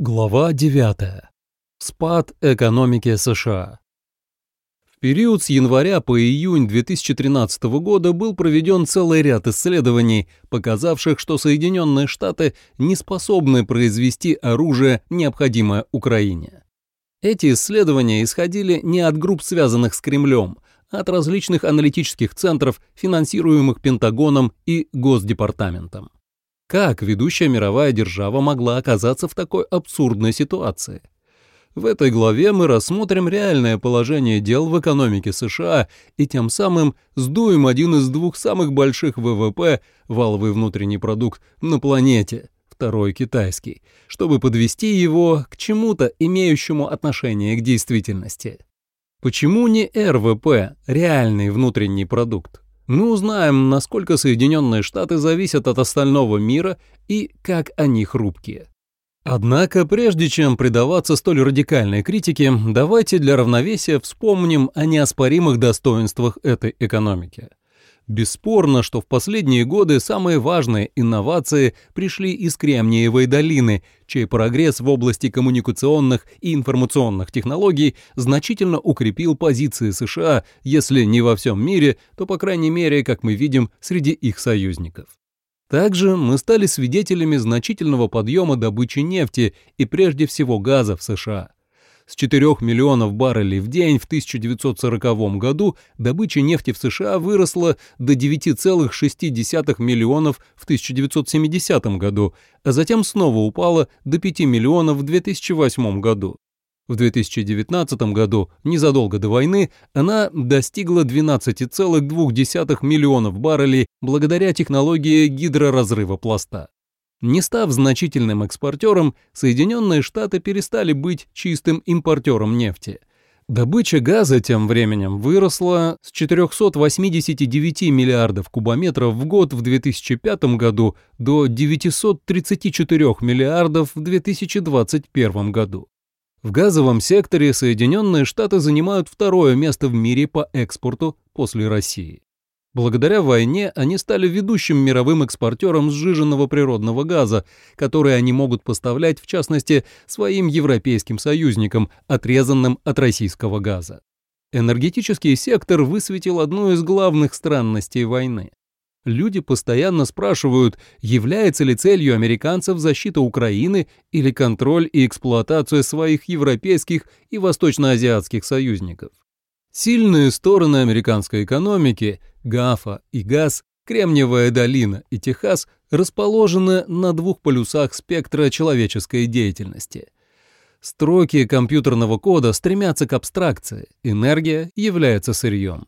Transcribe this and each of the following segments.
Глава 9. Спад экономики США. В период с января по июнь 2013 года был проведен целый ряд исследований, показавших, что Соединенные Штаты не способны произвести оружие, необходимое Украине. Эти исследования исходили не от групп, связанных с Кремлем, а от различных аналитических центров, финансируемых Пентагоном и Госдепартаментом. Как ведущая мировая держава могла оказаться в такой абсурдной ситуации? В этой главе мы рассмотрим реальное положение дел в экономике США и тем самым сдуем один из двух самых больших ВВП, валовый внутренний продукт, на планете, второй китайский, чтобы подвести его к чему-то, имеющему отношение к действительности. Почему не РВП, реальный внутренний продукт? Мы узнаем, насколько Соединенные Штаты зависят от остального мира и как они хрупкие. Однако, прежде чем предаваться столь радикальной критике, давайте для равновесия вспомним о неоспоримых достоинствах этой экономики. Бесспорно, что в последние годы самые важные инновации пришли из Кремниевой долины, чей прогресс в области коммуникационных и информационных технологий значительно укрепил позиции США, если не во всем мире, то, по крайней мере, как мы видим, среди их союзников. Также мы стали свидетелями значительного подъема добычи нефти и прежде всего газа в США. С 4 миллионов баррелей в день в 1940 году добыча нефти в США выросла до 9,6 миллионов в 1970 году, а затем снова упала до 5 миллионов в 2008 году. В 2019 году, незадолго до войны, она достигла 12,2 миллионов баррелей благодаря технологии гидроразрыва пласта. Не став значительным экспортером, Соединенные Штаты перестали быть чистым импортером нефти. Добыча газа тем временем выросла с 489 миллиардов кубометров в год в 2005 году до 934 миллиардов в 2021 году. В газовом секторе Соединенные Штаты занимают второе место в мире по экспорту после России. Благодаря войне они стали ведущим мировым экспортером сжиженного природного газа, который они могут поставлять, в частности, своим европейским союзникам, отрезанным от российского газа. Энергетический сектор высветил одну из главных странностей войны. Люди постоянно спрашивают, является ли целью американцев защита Украины или контроль и эксплуатация своих европейских и восточноазиатских союзников. Сильные стороны американской экономики, ГАФа и ГАЗ, Кремниевая долина и Техас расположены на двух полюсах спектра человеческой деятельности. Строки компьютерного кода стремятся к абстракции, энергия является сырьем.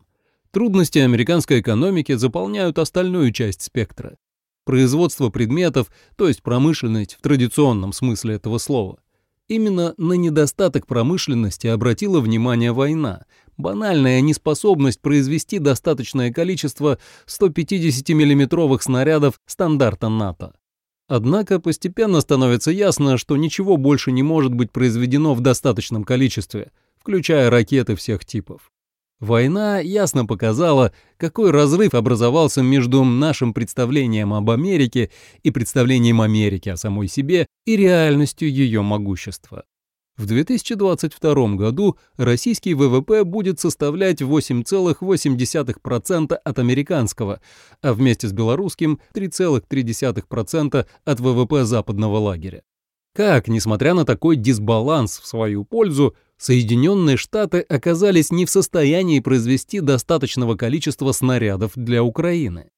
Трудности американской экономики заполняют остальную часть спектра. Производство предметов, то есть промышленность в традиционном смысле этого слова. Именно на недостаток промышленности обратила внимание война, банальная неспособность произвести достаточное количество 150 миллиметровых снарядов стандарта НАТО. Однако постепенно становится ясно, что ничего больше не может быть произведено в достаточном количестве, включая ракеты всех типов. Война ясно показала, какой разрыв образовался между нашим представлением об Америке и представлением Америки о самой себе и реальностью ее могущества. В 2022 году российский ВВП будет составлять 8,8% от американского, а вместе с белорусским 3,3% от ВВП западного лагеря. Как, несмотря на такой дисбаланс в свою пользу, Соединенные Штаты оказались не в состоянии произвести достаточного количества снарядов для Украины?